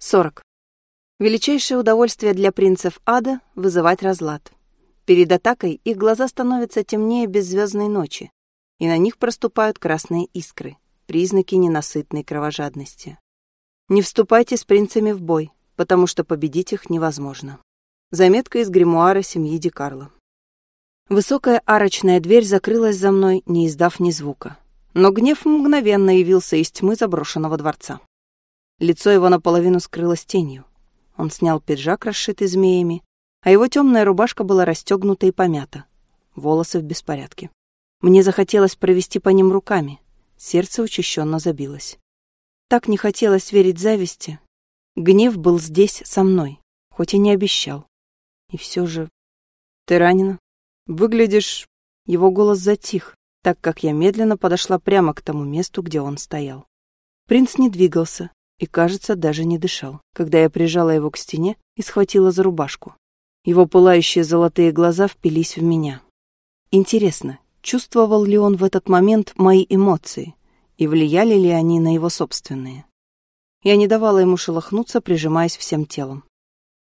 40. Величайшее удовольствие для принцев ада — вызывать разлад. Перед атакой их глаза становятся темнее беззвездной ночи, и на них проступают красные искры, признаки ненасытной кровожадности. Не вступайте с принцами в бой, потому что победить их невозможно. Заметка из гримуара семьи Ди Карло. Высокая арочная дверь закрылась за мной, не издав ни звука. Но гнев мгновенно явился из тьмы заброшенного дворца. Лицо его наполовину скрылось тенью. Он снял пиджак, расшитый змеями, а его темная рубашка была расстегнута и помята. Волосы в беспорядке. Мне захотелось провести по ним руками. Сердце учащенно забилось. Так не хотелось верить зависти. Гнев был здесь со мной, хоть и не обещал. И все же... Ты ранена? Выглядишь... Его голос затих, так как я медленно подошла прямо к тому месту, где он стоял. Принц не двигался, и, кажется, даже не дышал, когда я прижала его к стене и схватила за рубашку. Его пылающие золотые глаза впились в меня. Интересно, чувствовал ли он в этот момент мои эмоции, и влияли ли они на его собственные? Я не давала ему шелохнуться, прижимаясь всем телом.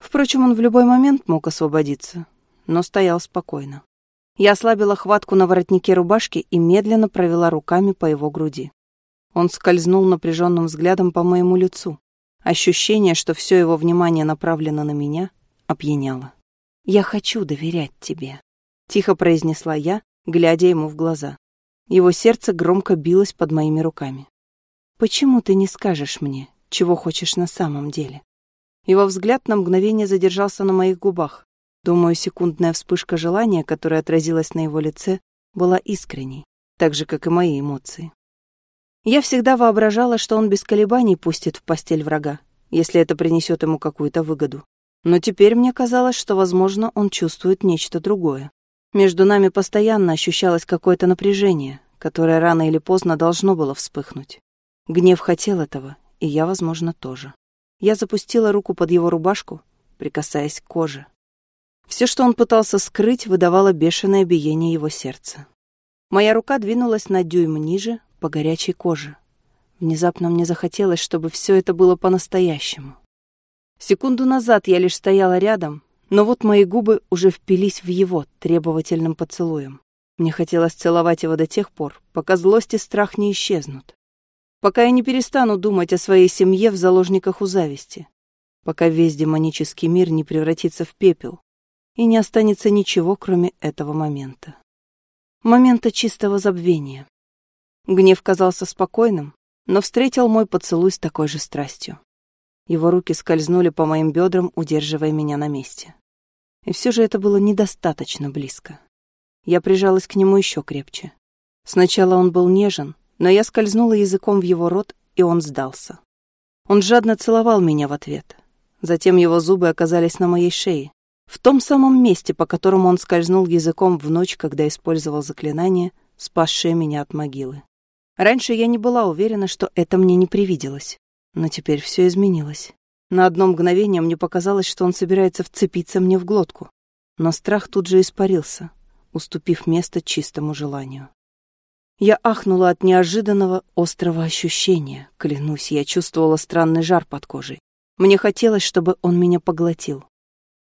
Впрочем, он в любой момент мог освободиться, но стоял спокойно. Я ослабила хватку на воротнике рубашки и медленно провела руками по его груди. Он скользнул напряженным взглядом по моему лицу. Ощущение, что все его внимание направлено на меня, опьяняло. «Я хочу доверять тебе», — тихо произнесла я, глядя ему в глаза. Его сердце громко билось под моими руками. «Почему ты не скажешь мне, чего хочешь на самом деле?» Его взгляд на мгновение задержался на моих губах. Думаю, секундная вспышка желания, которая отразилась на его лице, была искренней, так же, как и мои эмоции. Я всегда воображала, что он без колебаний пустит в постель врага, если это принесет ему какую-то выгоду. Но теперь мне казалось, что, возможно, он чувствует нечто другое. Между нами постоянно ощущалось какое-то напряжение, которое рано или поздно должно было вспыхнуть. Гнев хотел этого, и я, возможно, тоже. Я запустила руку под его рубашку, прикасаясь к коже. Все, что он пытался скрыть, выдавало бешеное биение его сердца. Моя рука двинулась на дюйм ниже, по горячей коже. Внезапно мне захотелось, чтобы все это было по-настоящему. Секунду назад я лишь стояла рядом, но вот мои губы уже впились в его требовательным поцелуем. Мне хотелось целовать его до тех пор, пока злость и страх не исчезнут. Пока я не перестану думать о своей семье в заложниках у зависти. Пока весь демонический мир не превратится в пепел и не останется ничего, кроме этого момента. Момента чистого забвения. Гнев казался спокойным, но встретил мой поцелуй с такой же страстью. Его руки скользнули по моим бедрам, удерживая меня на месте. И все же это было недостаточно близко. Я прижалась к нему еще крепче. Сначала он был нежен, но я скользнула языком в его рот, и он сдался. Он жадно целовал меня в ответ. Затем его зубы оказались на моей шее, в том самом месте, по которому он скользнул языком в ночь, когда использовал заклинание, спасшее меня от могилы. Раньше я не была уверена, что это мне не привиделось. Но теперь все изменилось. На одно мгновение мне показалось, что он собирается вцепиться мне в глотку. Но страх тут же испарился, уступив место чистому желанию. Я ахнула от неожиданного острого ощущения. Клянусь, я чувствовала странный жар под кожей. Мне хотелось, чтобы он меня поглотил.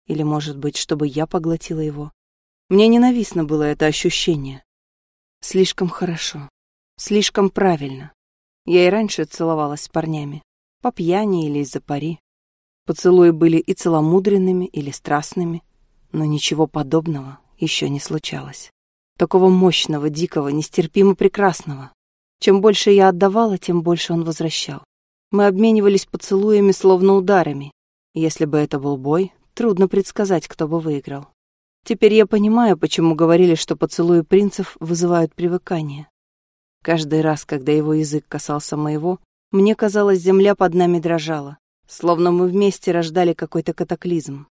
Или, может быть, чтобы я поглотила его. Мне ненавистно было это ощущение. Слишком хорошо. Слишком правильно. Я и раньше целовалась с парнями. По пьяни или из-за пари. Поцелуи были и целомудренными, или страстными. Но ничего подобного еще не случалось. Такого мощного, дикого, нестерпимо прекрасного. Чем больше я отдавала, тем больше он возвращал. Мы обменивались поцелуями, словно ударами. Если бы это был бой, трудно предсказать, кто бы выиграл. Теперь я понимаю, почему говорили, что поцелуи принцев вызывают привыкание. Каждый раз, когда его язык касался моего, мне казалось, земля под нами дрожала, словно мы вместе рождали какой-то катаклизм.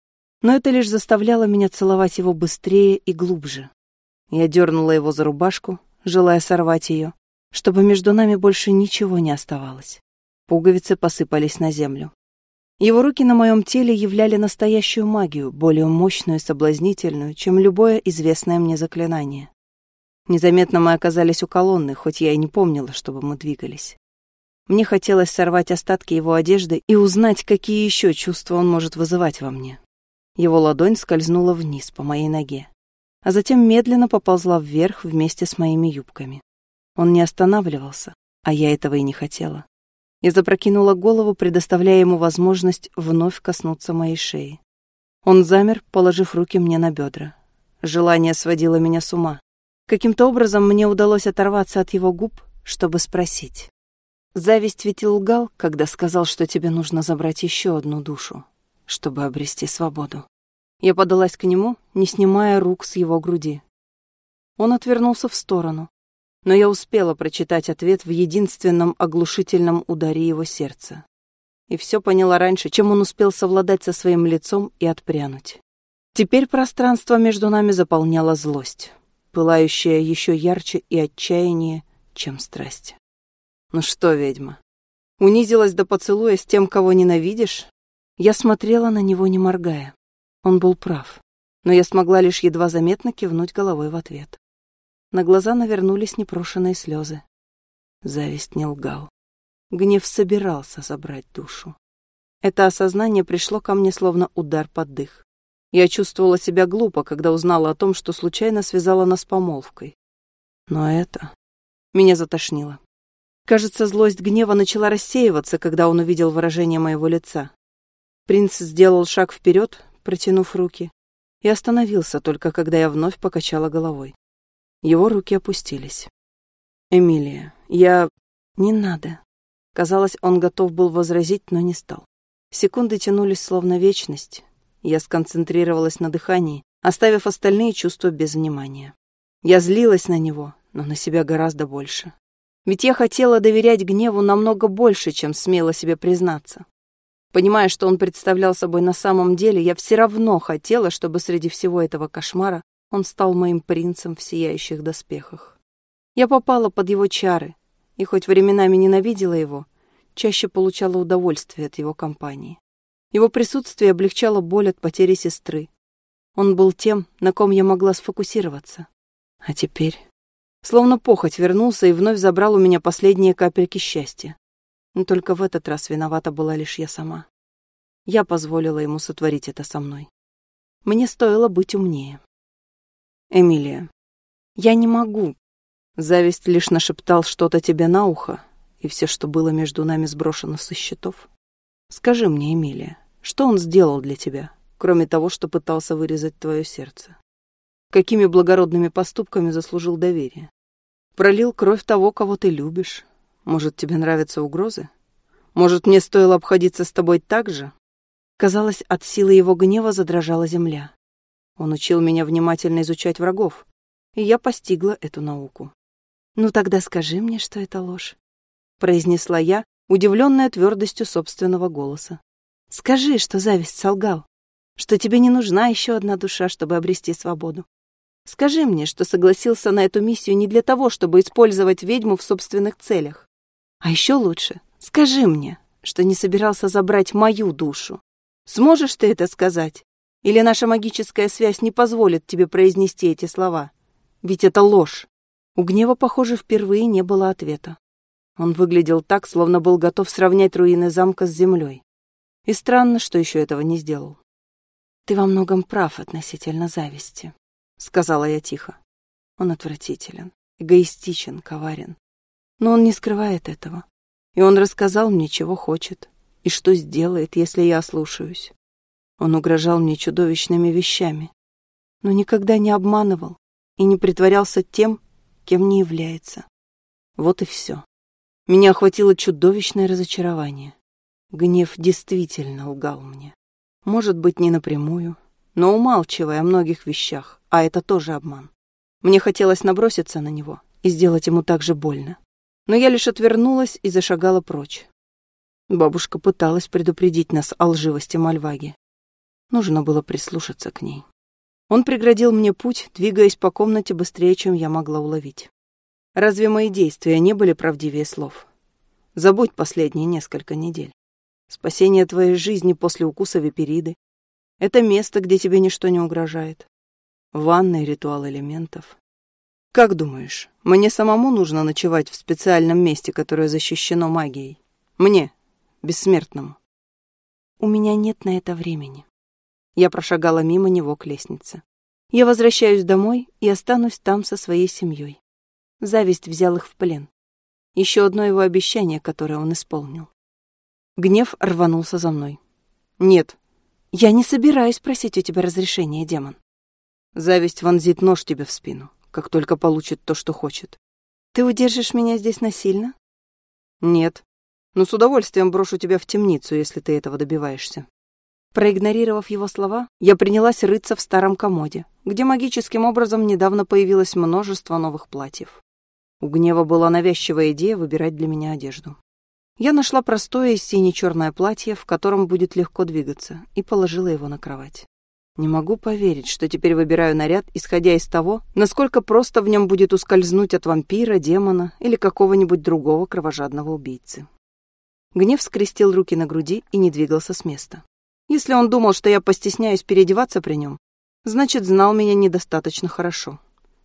Но это лишь заставляло меня целовать его быстрее и глубже. Я дернула его за рубашку, желая сорвать ее, чтобы между нами больше ничего не оставалось. Пуговицы посыпались на землю. Его руки на моем теле являли настоящую магию, более мощную и соблазнительную, чем любое известное мне заклинание. Незаметно мы оказались у колонны, хоть я и не помнила, чтобы мы двигались. Мне хотелось сорвать остатки его одежды и узнать, какие еще чувства он может вызывать во мне. Его ладонь скользнула вниз по моей ноге, а затем медленно поползла вверх вместе с моими юбками. Он не останавливался, а я этого и не хотела. Я запрокинула голову, предоставляя ему возможность вновь коснуться моей шеи. Он замер, положив руки мне на бедра. Желание сводило меня с ума. Каким-то образом мне удалось оторваться от его губ, чтобы спросить. Зависть ведь лгал, когда сказал, что тебе нужно забрать еще одну душу, чтобы обрести свободу. Я подалась к нему, не снимая рук с его груди. Он отвернулся в сторону, но я успела прочитать ответ в единственном оглушительном ударе его сердца. И все поняла раньше, чем он успел совладать со своим лицом и отпрянуть. Теперь пространство между нами заполняла злость, пылающая еще ярче и отчаяние, чем страсть. Ну что, ведьма, унизилась до поцелуя с тем, кого ненавидишь? Я смотрела на него, не моргая. Он был прав, но я смогла лишь едва заметно кивнуть головой в ответ. На глаза навернулись непрошенные слезы. Зависть не лгал. Гнев собирался забрать душу. Это осознание пришло ко мне словно удар под дых. Я чувствовала себя глупо, когда узнала о том, что случайно связала нас помолвкой. Но это... Меня затошнило. Кажется, злость гнева начала рассеиваться, когда он увидел выражение моего лица. Принц сделал шаг вперед, протянув руки, и остановился только, когда я вновь покачала головой. Его руки опустились. «Эмилия, я...» «Не надо». Казалось, он готов был возразить, но не стал. Секунды тянулись словно вечность. Я сконцентрировалась на дыхании, оставив остальные чувства без внимания. Я злилась на него, но на себя гораздо больше. Ведь я хотела доверять гневу намного больше, чем смело себе признаться. Понимая, что он представлял собой на самом деле, я все равно хотела, чтобы среди всего этого кошмара он стал моим принцем в сияющих доспехах. Я попала под его чары, и хоть временами ненавидела его, чаще получала удовольствие от его компании. Его присутствие облегчало боль от потери сестры. Он был тем, на ком я могла сфокусироваться. А теперь... Словно похоть вернулся и вновь забрал у меня последние капельки счастья. Но только в этот раз виновата была лишь я сама. Я позволила ему сотворить это со мной. Мне стоило быть умнее. Эмилия. Я не могу. Зависть лишь нашептал что-то тебе на ухо, и все, что было между нами, сброшено со счетов. Скажи мне, Эмилия, что он сделал для тебя, кроме того, что пытался вырезать твое сердце? Какими благородными поступками заслужил доверие? Пролил кровь того, кого ты любишь. Может, тебе нравятся угрозы? Может, мне стоило обходиться с тобой так же? Казалось, от силы его гнева задрожала земля. Он учил меня внимательно изучать врагов, и я постигла эту науку. «Ну тогда скажи мне, что это ложь», — произнесла я, удивленная твердостью собственного голоса. «Скажи, что зависть солгал, что тебе не нужна еще одна душа, чтобы обрести свободу. Скажи мне, что согласился на эту миссию не для того, чтобы использовать ведьму в собственных целях. А еще лучше, скажи мне, что не собирался забрать мою душу. Сможешь ты это сказать? Или наша магическая связь не позволит тебе произнести эти слова? Ведь это ложь. У гнева, похоже, впервые не было ответа. Он выглядел так, словно был готов сравнять руины замка с землей. И странно, что еще этого не сделал. «Ты во многом прав относительно зависти», — сказала я тихо. Он отвратителен, эгоистичен, коварен. Но он не скрывает этого. И он рассказал мне, чего хочет, и что сделает, если я ослушаюсь. Он угрожал мне чудовищными вещами, но никогда не обманывал и не притворялся тем, кем не является. Вот и все. Меня охватило чудовищное разочарование. Гнев действительно лгал мне. Может быть, не напрямую, но умалчивая о многих вещах, а это тоже обман. Мне хотелось наброситься на него и сделать ему так же больно. Но я лишь отвернулась и зашагала прочь. Бабушка пыталась предупредить нас о лживости Мальваги, Нужно было прислушаться к ней. Он преградил мне путь, двигаясь по комнате быстрее, чем я могла уловить. Разве мои действия не были правдивее слов? Забудь последние несколько недель. Спасение твоей жизни после укуса випериды. Это место, где тебе ничто не угрожает. Ванный ритуал элементов. Как думаешь, мне самому нужно ночевать в специальном месте, которое защищено магией? Мне, бессмертному. У меня нет на это времени. Я прошагала мимо него к лестнице. Я возвращаюсь домой и останусь там со своей семьей. Зависть взял их в плен. Еще одно его обещание, которое он исполнил. Гнев рванулся за мной. «Нет, я не собираюсь просить у тебя разрешения, демон». Зависть вонзит нож тебе в спину, как только получит то, что хочет. «Ты удержишь меня здесь насильно?» «Нет, но с удовольствием брошу тебя в темницу, если ты этого добиваешься». Проигнорировав его слова, я принялась рыться в старом комоде, где магическим образом недавно появилось множество новых платьев. У гнева была навязчивая идея выбирать для меня одежду. Я нашла простое сине-черное платье, в котором будет легко двигаться, и положила его на кровать. Не могу поверить, что теперь выбираю наряд, исходя из того, насколько просто в нем будет ускользнуть от вампира, демона или какого-нибудь другого кровожадного убийцы. Гнев скрестил руки на груди и не двигался с места. Если он думал, что я постесняюсь переодеваться при нем, значит, знал меня недостаточно хорошо.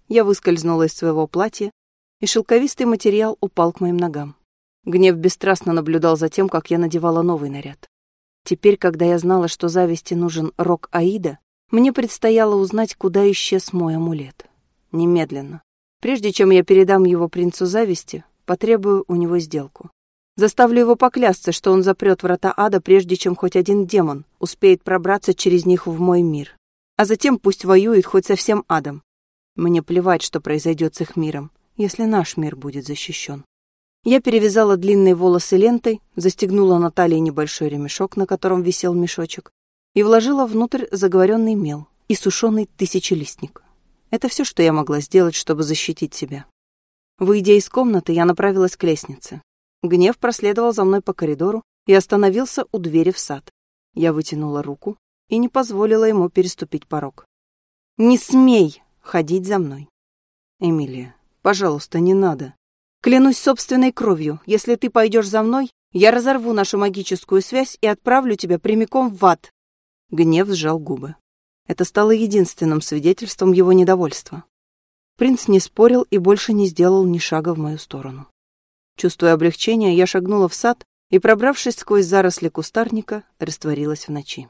Я выскользнула из своего платья, и шелковистый материал упал к моим ногам. Гнев бесстрастно наблюдал за тем, как я надевала новый наряд. Теперь, когда я знала, что зависти нужен рок Аида, мне предстояло узнать, куда исчез мой амулет. Немедленно. Прежде чем я передам его принцу зависти, потребую у него сделку. Заставлю его поклясться, что он запрет врата ада, прежде чем хоть один демон успеет пробраться через них в мой мир. А затем пусть воюет хоть со всем адом. Мне плевать, что произойдет с их миром, если наш мир будет защищен. Я перевязала длинные волосы лентой, застегнула на талии небольшой ремешок, на котором висел мешочек, и вложила внутрь заговоренный мел и сушеный тысячелистник. Это все, что я могла сделать, чтобы защитить себя. Выйдя из комнаты, я направилась к лестнице. Гнев проследовал за мной по коридору и остановился у двери в сад. Я вытянула руку и не позволила ему переступить порог. «Не смей ходить за мной!» «Эмилия, пожалуйста, не надо!» «Клянусь собственной кровью, если ты пойдешь за мной, я разорву нашу магическую связь и отправлю тебя прямиком в ад!» Гнев сжал губы. Это стало единственным свидетельством его недовольства. Принц не спорил и больше не сделал ни шага в мою сторону. Чувствуя облегчение, я шагнула в сад и, пробравшись сквозь заросли кустарника, растворилась в ночи.